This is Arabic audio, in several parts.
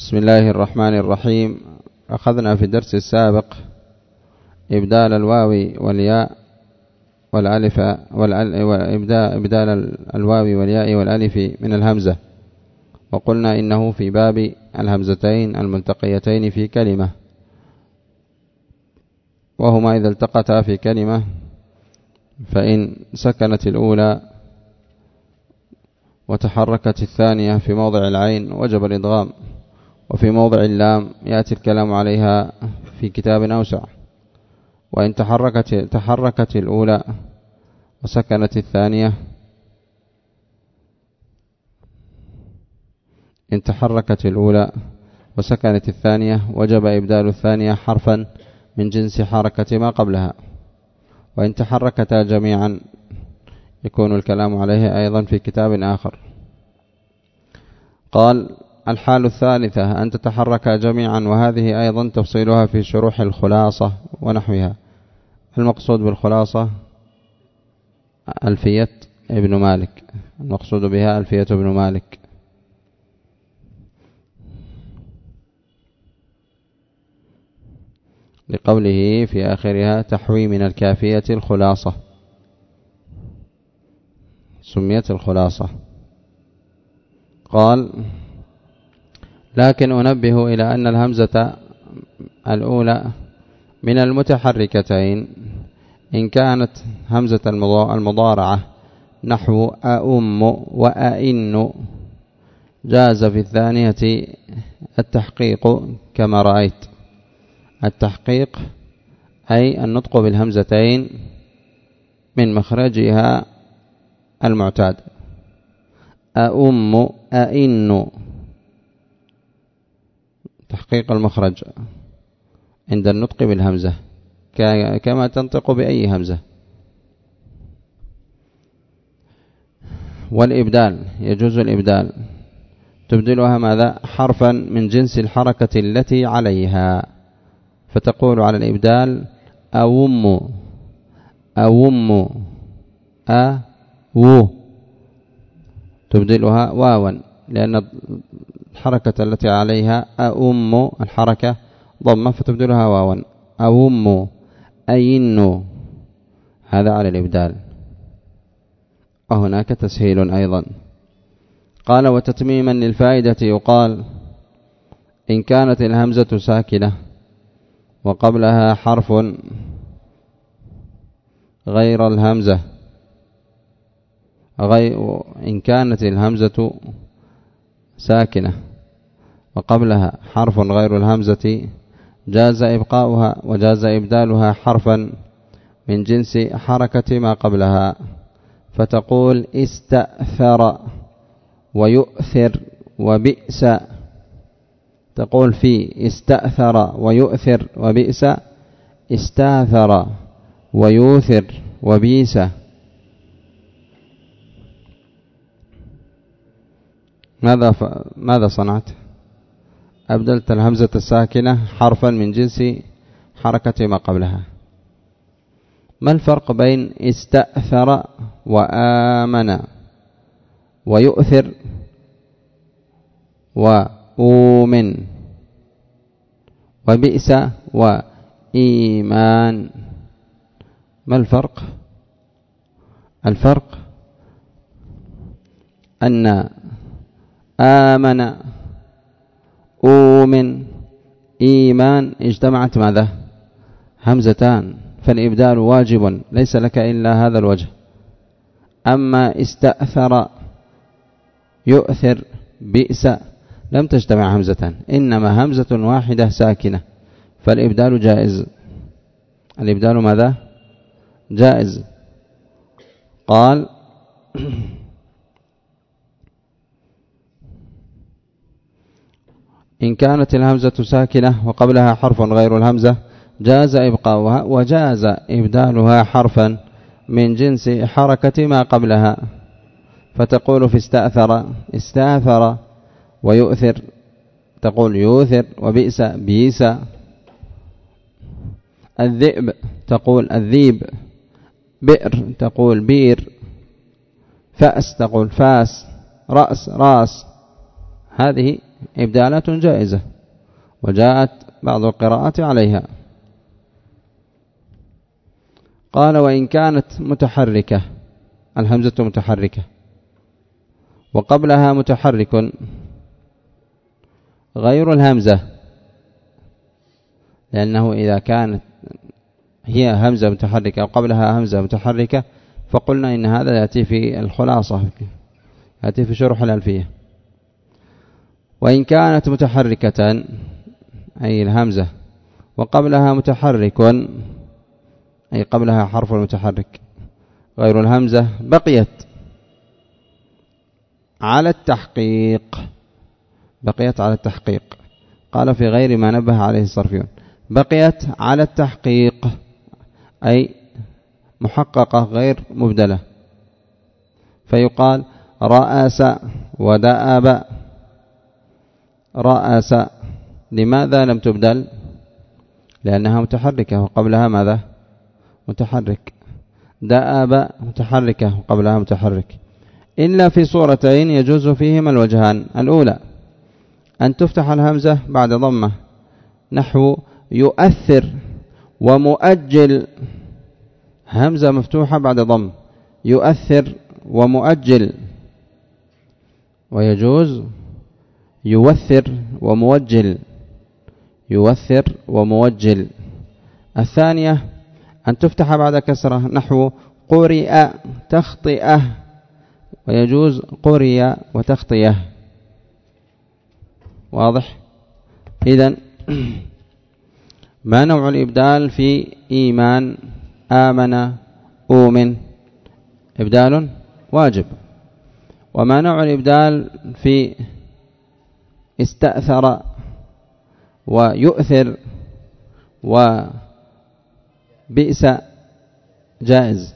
بسم الله الرحمن الرحيم. أخذنا في الدرس السابق إبدال الواو والياء والألف إبدال الواو والياء والألف من الهمزة. وقلنا إنه في باب الهمزتين الملتقيتين في كلمة. وهما إذا التقتا في كلمة فإن سكنت الأولى وتحركت الثانية في موضع العين وجب الإضغام. وفي موضع اللام يأتي الكلام عليها في كتاب أوسع. وإن تحركت, تحركت الأولى وسكنت الثانية. إن تحركت الأولى وسكنت الثانية وجب إبدال الثانية حرفا من جنس حركة ما قبلها. وإن تحركتا جميعا يكون الكلام عليه أيضا في كتاب آخر. قال الحال الثالثة أن تتحرك جميعا وهذه أيضا تفصيلها في شروح الخلاصة ونحوها. المقصود بالخلاصة ألفية ابن مالك. المقصود بها ألفية ابن مالك. لقوله في آخرها تحوي من الكافية الخلاصة. سميت الخلاصة. قال لكن أنبه إلى أن الهمزة الأولى من المتحركتين إن كانت همزة المضارعة نحو أؤم وأئن. جاز في الثانية التحقيق كما رأيت. التحقيق أي النطق بالهمزتين من مخرجها المعتاد. أؤم أئن. تحقيق المخرج عند النطق بالهمزة. كما تنطق بأي همزة. والإبدال يجوز الإبدال. تبدلها ماذا؟ حرفا من جنس الحركة التي عليها. فتقول على الإبدال أوم أوم أ و. تبدلها واوا لأن الحركة التي عليها أؤم الحركة ضمة فتبدلها واوا أؤم أين هذا على الإبدال. وهناك تسهيل أيضا. قال وتتميما للفائدة يقال إن كانت الهمزة ساكنة وقبلها حرف غير الهمزة غير إن كانت الهمزة ساكنة. وقبلها حرف غير الهمزة جاز إبقاؤها وجاز إبدالها حرفا من جنس حركة ما قبلها. فتقول استأثر ويؤثر وبئس. تقول في استأثر ويؤثر وبئس استاثر ويوثر وبيس. ماذا ف... ماذا صنعت؟ أبدلت الهمزة الساكنة حرفا من جنس حركة ما قبلها. ما الفرق بين استأثر وآمن ويؤثر وأومن وبئس وإيمان؟ ما الفرق؟ الفرق أن آمن. أومن. إيمان. اجتمعت ماذا؟ همزتان. فالإبدال واجب. ليس لك إلا هذا الوجه. أما استأثر يؤثر بئس لم تجتمع همزتان. إنما همزة واحدة ساكنة. فالإبدال جائز. الإبدال ماذا؟ جائز. قال إن كانت الهمزة ساكنة وقبلها حرف غير الهمزة جاز إبقاؤها وجاز إبدالها حرفا من جنس حركة ما قبلها. فتقول في استأثر استأثر ويؤثر. تقول يؤثر وبئس بيس الذئب تقول الذيب بئر تقول بير. فأس تقول فاس رأس راس. هذه إبدالات جائزة وجاءت بعض القراءات عليها. قال وإن كانت متحركة الهمزة متحركة وقبلها متحرك غير الهمزة لأنه إذا كانت هي همزة متحركة وقبلها همزة متحركة فقلنا إن هذا يأتي في الخلاصة يأتي في شرح الألفية. وإن كانت متحركة أي الهمزة وقبلها متحرك أي قبلها حرف المتحرك غير الهمزة بقيت على التحقيق بقيت على التحقيق. قال في غير ما نبه عليه الصرفيون بقيت على التحقيق أي محققة غير مبدلة. فيقال رأس ودأب. رأس لماذا لم تبدل؟ لأنها متحركة وقبلها ماذا؟ متحرك. دأب متحركة وقبلها متحرك. إلا في صورتين يجوز فيهما الوجهان. الأولى أن تفتح الهمزة بعد ضمة. نحو يؤثر ومؤجل. همزة مفتوحة بعد ضم. يؤثر ومؤجل. ويجوز يوثر وموجل. يوثر وموجل. الثانية أن تفتح بعد كسرة. نحو قرئ تخطئة. ويجوز قرئ وتخطئة. واضح؟ إذا ما نوع الإبدال في إيمان؟ آمن أؤمن إبدال واجب. وما نوع الإبدال في استأثر ويؤثر وبئس جائز.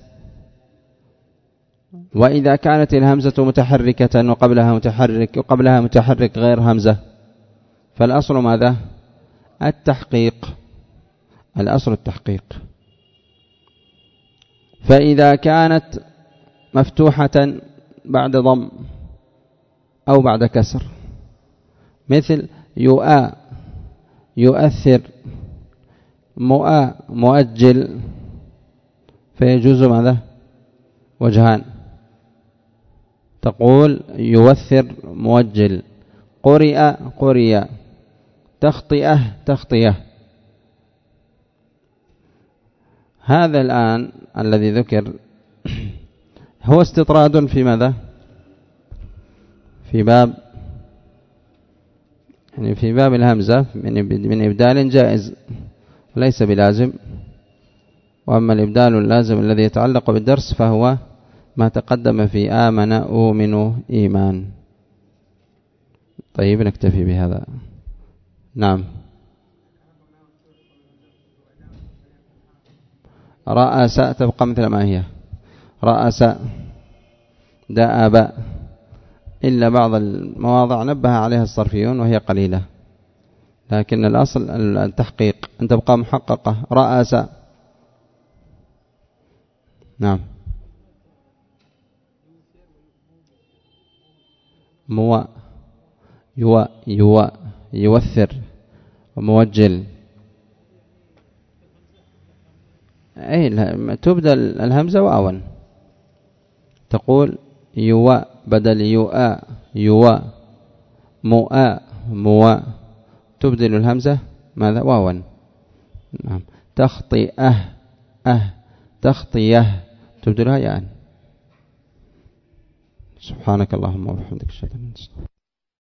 وإذا كانت الهمزة متحركة وقبلها متحرك وقبلها متحرك غير همزة فالأصل ماذا؟ التحقيق. الأصل التحقيق. فإذا كانت مفتوحة بعد ضم أو بعد كسر مثل يؤى يؤثر مؤى مؤجل فيجوز ماذا؟ وجهان. تقول يوثر موجل قرئ قرئ. تخطئه تخطئه. هذا الآن الذي ذكر هو استطراد في ماذا؟ في باب يعني في باب الهمزة من إبدال جائز ليس بلازم وأما الإبدال اللازم الذي يتعلق بالدرس فهو ما تقدم في آمن أؤمن إيمان. طيب نكتفي بهذا. نعم. رأس تبقى مثل ما هي. رأس دأب. إلا بعض المواضع نبه عليها الصرفيون وهي قليلة. لكن الأصل التحقيق. أن تبقى محققة. رأس نعم. مو. يو. يو. يوثر. وموجل. أي تبدل الهمزة واوا تقول يواء بدل يواء يواء مواء مواء تبدل الهمزة ماذا؟ واوا نعم. تخطئة أه. تخطيه تبدلها ياء. سبحانك اللهم وبحمدك أشهد